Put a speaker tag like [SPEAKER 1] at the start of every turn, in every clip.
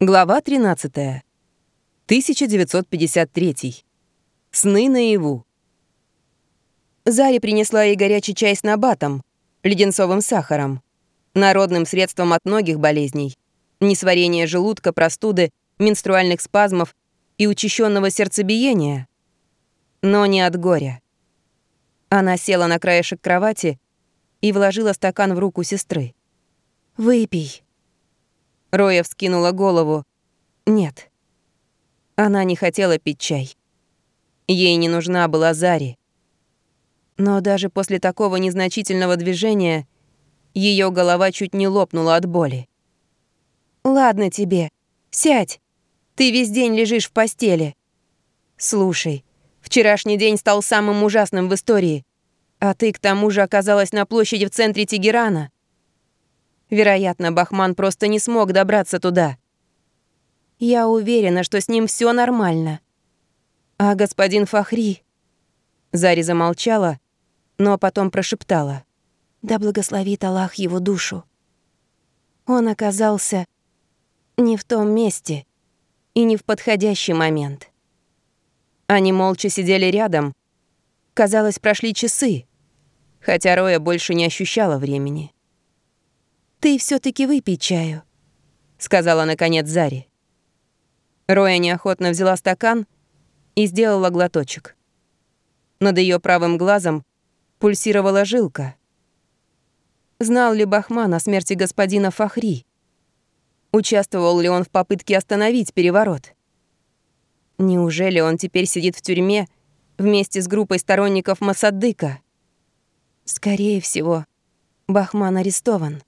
[SPEAKER 1] Глава 13. 1953. Сны наяву. Заре принесла ей горячий чай с набатом, леденцовым сахаром, народным средством от многих болезней, несварения желудка, простуды, менструальных спазмов и учащенного сердцебиения, но не от горя. Она села на краешек кровати и вложила стакан в руку сестры. «Выпей», Роя вскинула голову. Нет. Она не хотела пить чай. Ей не нужна была Зари. Но даже после такого незначительного движения ее голова чуть не лопнула от боли. «Ладно тебе. Сядь. Ты весь день лежишь в постели. Слушай, вчерашний день стал самым ужасным в истории. А ты к тому же оказалась на площади в центре Тегерана. Вероятно, Бахман просто не смог добраться туда. Я уверена, что с ним все нормально. А господин Фахри... Зари замолчала, но потом прошептала. Да благословит Аллах его душу. Он оказался не в том месте и не в подходящий момент. Они молча сидели рядом. Казалось, прошли часы, хотя Роя больше не ощущала времени. «Ты все таки выпей чаю», — сказала наконец Зари. Роя неохотно взяла стакан и сделала глоточек. Над ее правым глазом пульсировала жилка. Знал ли Бахман о смерти господина Фахри? Участвовал ли он в попытке остановить переворот? Неужели он теперь сидит в тюрьме вместе с группой сторонников Масадыка? Скорее всего, Бахман арестован.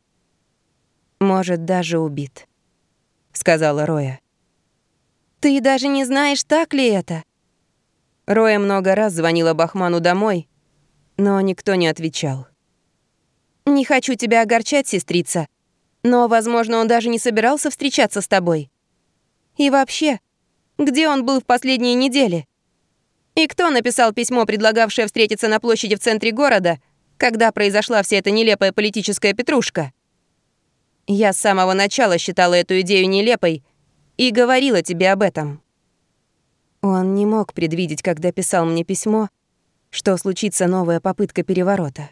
[SPEAKER 1] Может, даже убит», — сказала Роя. «Ты даже не знаешь, так ли это?» Роя много раз звонила Бахману домой, но никто не отвечал. «Не хочу тебя огорчать, сестрица, но, возможно, он даже не собирался встречаться с тобой. И вообще, где он был в последние недели? И кто написал письмо, предлагавшее встретиться на площади в центре города, когда произошла вся эта нелепая политическая петрушка?» Я с самого начала считала эту идею нелепой и говорила тебе об этом. Он не мог предвидеть, когда писал мне письмо, что случится новая попытка переворота.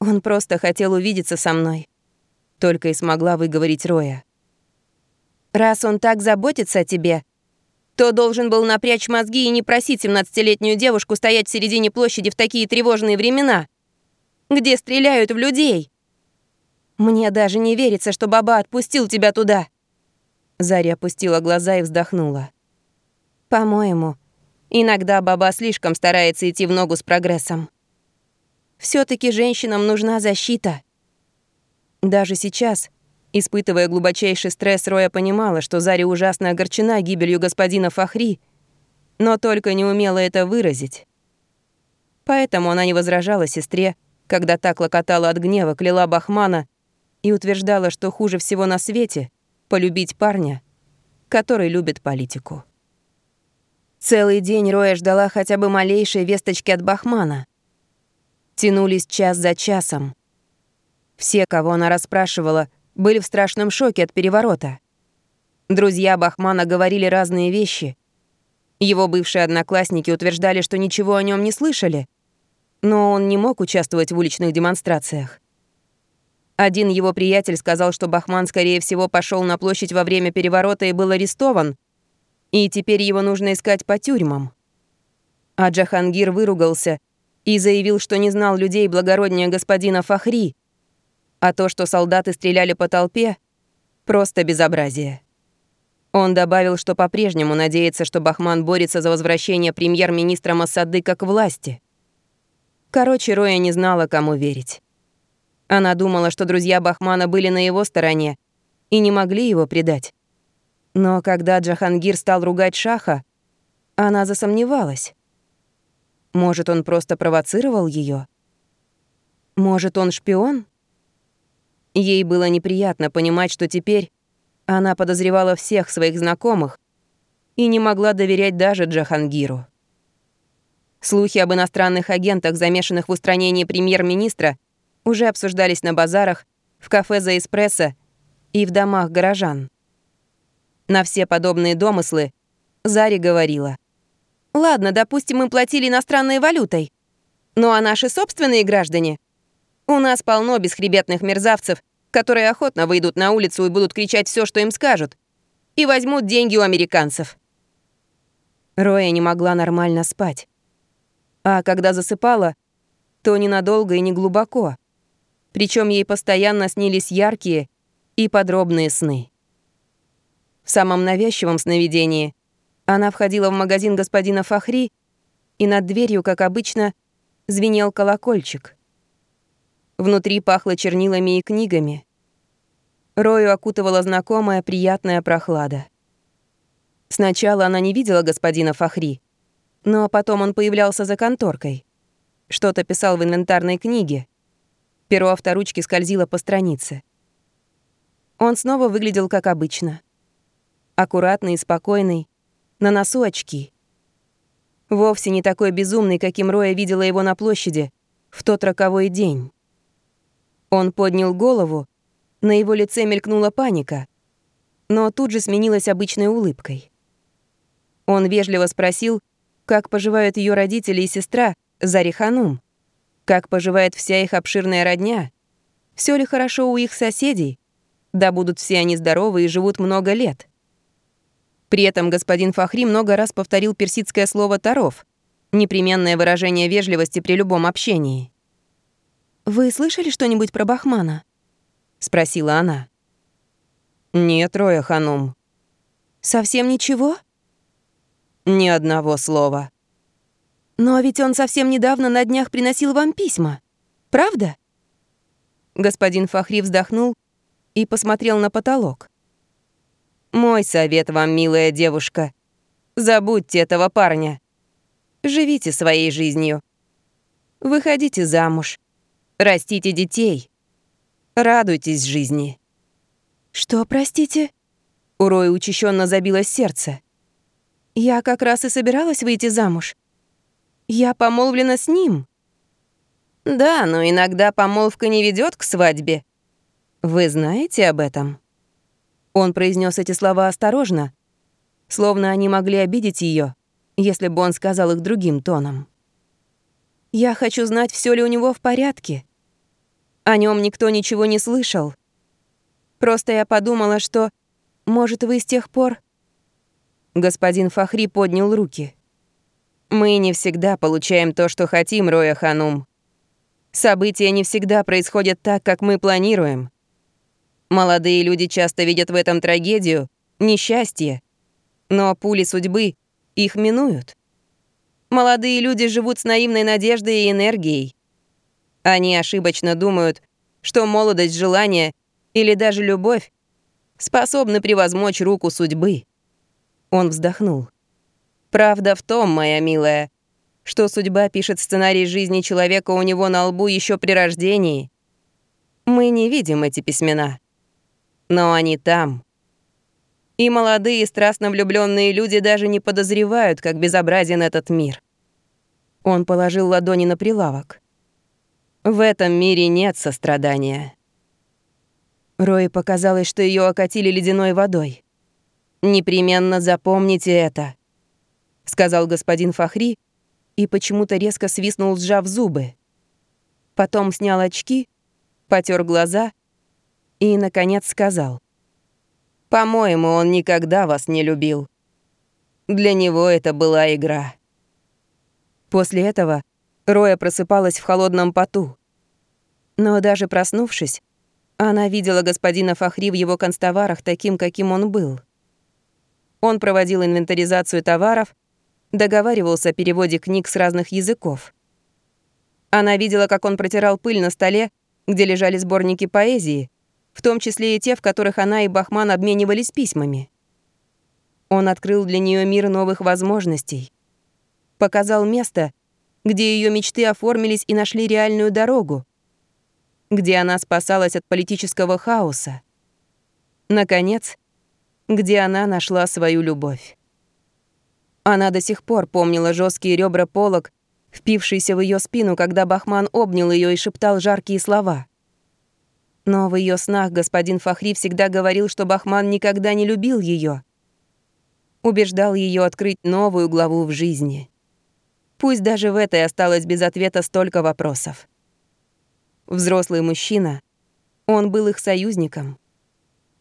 [SPEAKER 1] Он просто хотел увидеться со мной. Только и смогла выговорить Роя. Раз он так заботится о тебе, то должен был напрячь мозги и не просить 17-летнюю девушку стоять в середине площади в такие тревожные времена, где стреляют в людей. Мне даже не верится, что Баба отпустил тебя туда». Заря опустила глаза и вздохнула. «По-моему, иногда Баба слишком старается идти в ногу с прогрессом. все таки женщинам нужна защита». Даже сейчас, испытывая глубочайший стресс, Роя понимала, что Заря ужасно огорчена гибелью господина Фахри, но только не умела это выразить. Поэтому она не возражала сестре, когда так локотала от гнева, кляла Бахмана и утверждала, что хуже всего на свете — полюбить парня, который любит политику. Целый день Роя ждала хотя бы малейшей весточки от Бахмана. Тянулись час за часом. Все, кого она расспрашивала, были в страшном шоке от переворота. Друзья Бахмана говорили разные вещи. Его бывшие одноклассники утверждали, что ничего о нем не слышали, но он не мог участвовать в уличных демонстрациях. Один его приятель сказал, что Бахман, скорее всего, пошел на площадь во время переворота и был арестован, и теперь его нужно искать по тюрьмам. А Джахангир выругался и заявил, что не знал людей благороднее господина Фахри, а то, что солдаты стреляли по толпе, просто безобразие. Он добавил, что по-прежнему надеется, что Бахман борется за возвращение премьер-министра Масадыка к власти. Короче, Роя не знала, кому верить. Она думала, что друзья Бахмана были на его стороне и не могли его предать. Но когда Джахангир стал ругать Шаха, она засомневалась. Может, он просто провоцировал ее? Может, он шпион? Ей было неприятно понимать, что теперь она подозревала всех своих знакомых и не могла доверять даже Джахангиру. Слухи об иностранных агентах, замешанных в устранении премьер-министра, уже обсуждались на базарах, в кафе за эспрессо и в домах горожан. На все подобные домыслы Зари говорила. «Ладно, допустим, мы платили иностранной валютой. Ну а наши собственные граждане? У нас полно бесхребетных мерзавцев, которые охотно выйдут на улицу и будут кричать все, что им скажут, и возьмут деньги у американцев». Роя не могла нормально спать. А когда засыпала, то ненадолго и не глубоко. Причем ей постоянно снились яркие и подробные сны. В самом навязчивом сновидении она входила в магазин господина Фахри, и над дверью, как обычно, звенел колокольчик. Внутри пахло чернилами и книгами. Рою окутывала знакомая приятная прохлада. Сначала она не видела господина Фахри, но потом он появлялся за конторкой. Что-то писал в инвентарной книге. Перо авторучки скользило по странице. Он снова выглядел как обычно. Аккуратный и спокойный, на носу очки. Вовсе не такой безумный, каким Роя видела его на площади в тот роковой день. Он поднял голову, на его лице мелькнула паника, но тут же сменилась обычной улыбкой. Он вежливо спросил, как поживают ее родители и сестра Зари Ханум, как поживает вся их обширная родня, все ли хорошо у их соседей, да будут все они здоровы и живут много лет. При этом господин Фахри много раз повторил персидское слово «таров», непременное выражение вежливости при любом общении. «Вы слышали что-нибудь про Бахмана?» — спросила она. «Нет, Роя Ханум». «Совсем ничего?» Ни одного слова. Но ведь он совсем недавно на днях приносил вам письма. Правда? Господин Фахри вздохнул и посмотрел на потолок. Мой совет вам, милая девушка. Забудьте этого парня. Живите своей жизнью. Выходите замуж. Растите детей. Радуйтесь жизни. Что, простите? У Роя учащенно забилось сердце. Я как раз и собиралась выйти замуж. Я помолвлена с ним. Да, но иногда помолвка не ведет к свадьбе. Вы знаете об этом? Он произнес эти слова осторожно, словно они могли обидеть ее, если бы он сказал их другим тоном. Я хочу знать, все ли у него в порядке. О нем никто ничего не слышал. Просто я подумала, что, может, вы с тех пор Господин Фахри поднял руки. «Мы не всегда получаем то, что хотим, Роя Ханум. События не всегда происходят так, как мы планируем. Молодые люди часто видят в этом трагедию, несчастье. Но пули судьбы их минуют. Молодые люди живут с наивной надеждой и энергией. Они ошибочно думают, что молодость, желание или даже любовь способны превозмочь руку судьбы. Он вздохнул. «Правда в том, моя милая, что судьба пишет сценарий жизни человека у него на лбу еще при рождении. Мы не видим эти письмена. Но они там. И молодые, страстно влюбленные люди даже не подозревают, как безобразен этот мир». Он положил ладони на прилавок. «В этом мире нет сострадания». Рой показалось, что ее окатили ледяной водой. «Непременно запомните это», — сказал господин Фахри и почему-то резко свистнул, сжав зубы. Потом снял очки, потер глаза и, наконец, сказал. «По-моему, он никогда вас не любил. Для него это была игра». После этого Роя просыпалась в холодном поту. Но даже проснувшись, она видела господина Фахри в его констоварах таким, каким он был — он проводил инвентаризацию товаров, договаривался о переводе книг с разных языков. Она видела, как он протирал пыль на столе, где лежали сборники поэзии, в том числе и те, в которых она и Бахман обменивались письмами. Он открыл для нее мир новых возможностей. Показал место, где ее мечты оформились и нашли реальную дорогу, где она спасалась от политического хаоса. Наконец, где она нашла свою любовь. Она до сих пор помнила жесткие ребра полок, впившиеся в ее спину, когда Бахман обнял ее и шептал жаркие слова. Но в ее снах господин Фахри всегда говорил, что Бахман никогда не любил ее, убеждал ее открыть новую главу в жизни. Пусть даже в этой осталось без ответа столько вопросов. Взрослый мужчина, он был их союзником,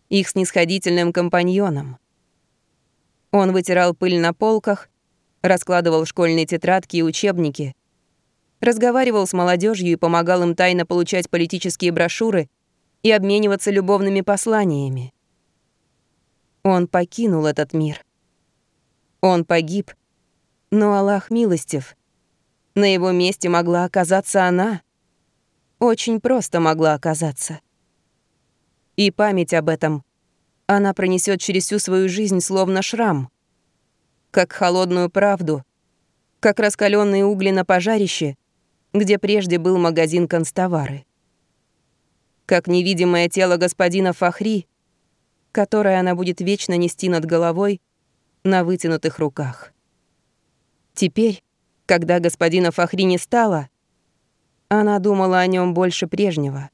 [SPEAKER 1] их снисходительным компаньоном. Он вытирал пыль на полках, раскладывал школьные тетрадки и учебники, разговаривал с молодежью и помогал им тайно получать политические брошюры и обмениваться любовными посланиями. Он покинул этот мир. Он погиб, но Аллах милостив. На его месте могла оказаться она. Очень просто могла оказаться. И память об этом она пронесет через всю свою жизнь словно шрам. Как холодную правду, как раскаленные угли на пожарище, где прежде был магазин констовары. Как невидимое тело господина Фахри, которое она будет вечно нести над головой на вытянутых руках. Теперь, когда господина Фахри не стало, она думала о нем больше прежнего.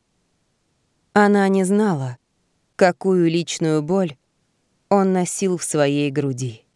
[SPEAKER 1] Она не знала, какую личную боль он носил в своей груди.